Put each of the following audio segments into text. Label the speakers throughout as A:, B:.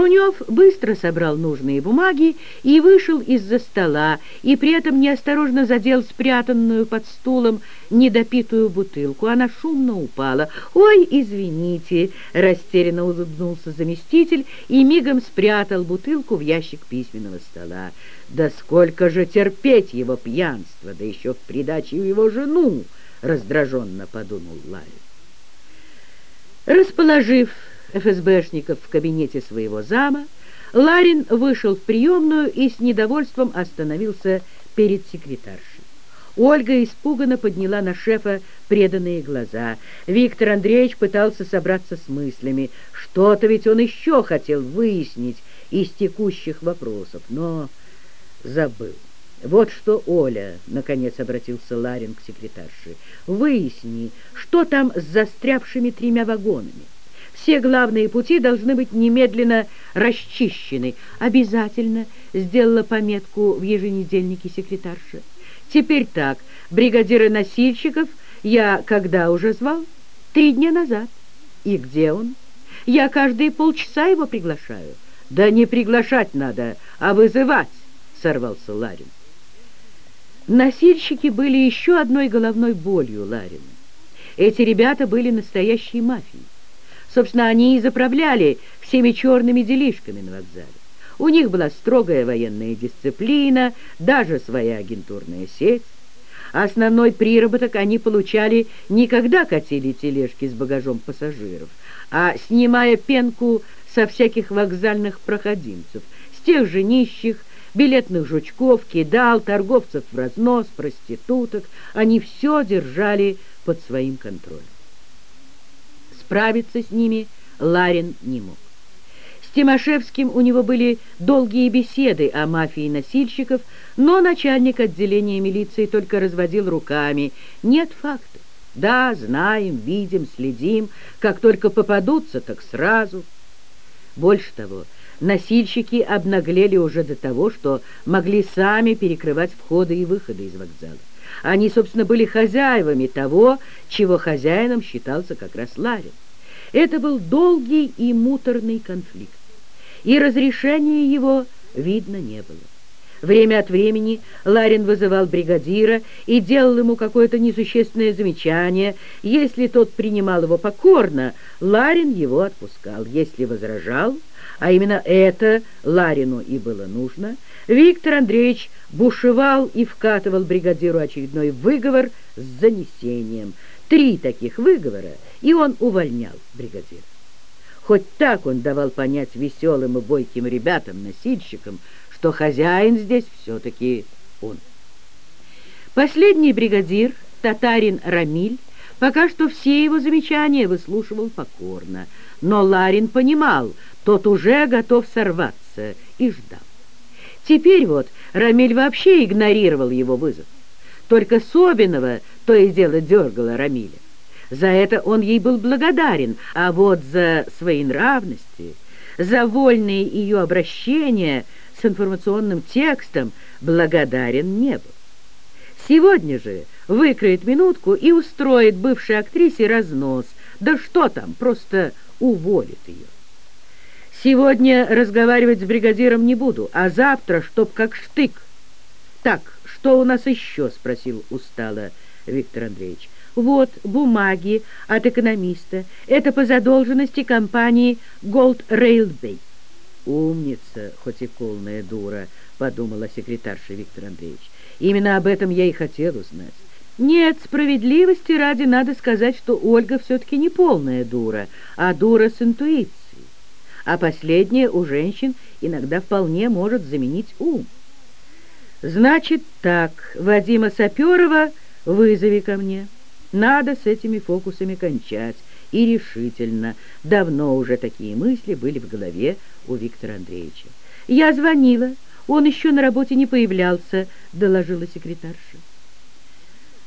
A: Рунев быстро собрал нужные бумаги и вышел из-за стола, и при этом неосторожно задел спрятанную под стулом недопитую бутылку. Она шумно упала. «Ой, извините!» — растерянно улыбнулся заместитель и мигом спрятал бутылку в ящик письменного стола. «Да сколько же терпеть его пьянство, да еще в придачу его жену!» — раздраженно подумал Ларин. Расположив ФСБшников в кабинете своего зама, Ларин вышел в приемную и с недовольством остановился перед секретаршей. Ольга испуганно подняла на шефа преданные глаза. Виктор Андреевич пытался собраться с мыслями. Что-то ведь он еще хотел выяснить из текущих вопросов, но забыл. «Вот что, Оля», — наконец обратился Ларин к секретарше, — «выясни, что там с застрявшими тремя вагонами». Все главные пути должны быть немедленно расчищены. Обязательно сделала пометку в еженедельнике секретарша. Теперь так, бригадира носильщиков я когда уже звал? Три дня назад. И где он? Я каждые полчаса его приглашаю. Да не приглашать надо, а вызывать, сорвался Ларин. Носильщики были еще одной головной болью Ларина. Эти ребята были настоящей мафией. Собственно, они и заправляли всеми черными делишками на вокзале. У них была строгая военная дисциплина, даже своя агентурная сеть. Основной приработок они получали не когда катили тележки с багажом пассажиров, а снимая пенку со всяких вокзальных проходимцев, с тех же нищих, билетных жучков, кидал, торговцев в разнос, проституток. Они все держали под своим контролем. Справиться с ними Ларин не мог. С Тимошевским у него были долгие беседы о мафии носильщиков, но начальник отделения милиции только разводил руками. Нет фактов. Да, знаем, видим, следим. Как только попадутся, так сразу. Больше того, носильщики обнаглели уже до того, что могли сами перекрывать входы и выходы из вокзала. Они, собственно, были хозяевами того, чего хозяином считался как раз Ларин. Это был долгий и муторный конфликт, и разрешения его видно не было. Время от времени Ларин вызывал бригадира и делал ему какое-то несущественное замечание. Если тот принимал его покорно, Ларин его отпускал. Если возражал, а именно это Ларину и было нужно, Виктор Андреевич бушевал и вкатывал бригадиру очередной выговор с занесением. Три таких выговора, и он увольнял бригадира. Хоть так он давал понять веселым и бойким ребятам-носильщикам, что хозяин здесь все-таки он. Последний бригадир, татарин Рамиль, пока что все его замечания выслушивал покорно, но Ларин понимал, тот уже готов сорваться и ждал. Теперь вот Рамиль вообще игнорировал его вызов. Только Собинова то и дело дергала Рамиля. За это он ей был благодарен, а вот за свои нравности, за вольные ее обращения с информационным текстом благодарен не был. Сегодня же выкроет минутку и устроит бывшей актрисе разнос. Да что там, просто уволит ее. Сегодня разговаривать с бригадиром не буду, а завтра, чтоб как штык. Так, что у нас еще? — спросил устало Виктор Андреевич. Вот бумаги от экономиста. Это по задолженности компании Gold Railway. Умница, хоть и полная дура, подумала секретарша Виктор Андреевич. Именно об этом я и хотел узнать. Нет, справедливости ради надо сказать, что Ольга все-таки не полная дура, а дура с интуицией а последнее у женщин иногда вполне может заменить ум. Значит так, Вадима Саперова вызови ко мне. Надо с этими фокусами кончать. И решительно. Давно уже такие мысли были в голове у Виктора Андреевича. Я звонила. Он еще на работе не появлялся, доложила секретарша.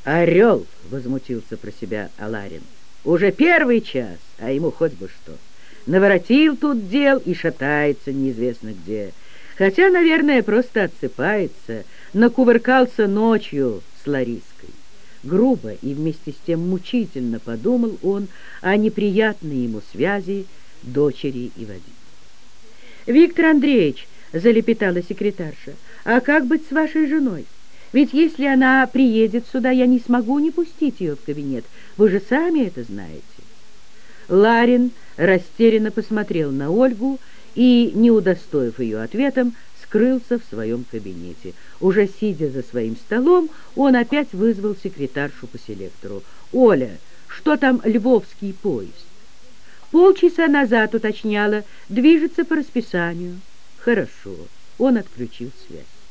A: «Орел!» — возмутился про себя Аларин. «Уже первый час, а ему хоть бы что!» Наворотил тут дел и шатается неизвестно где. Хотя, наверное, просто отсыпается, накувыркался ночью с Лариской. Грубо и вместе с тем мучительно подумал он о неприятной ему связи дочери и Вадима. «Виктор Андреевич», — залепетала секретарша, — «а как быть с вашей женой? Ведь если она приедет сюда, я не смогу не пустить ее в кабинет. Вы же сами это знаете». Ларин растерянно посмотрел на Ольгу и, не удостоив ее ответом, скрылся в своем кабинете. Уже сидя за своим столом, он опять вызвал секретаршу по селектору. «Оля, что там львовский поезд?» Полчаса назад уточняла, движется по расписанию. Хорошо, он отключил связь.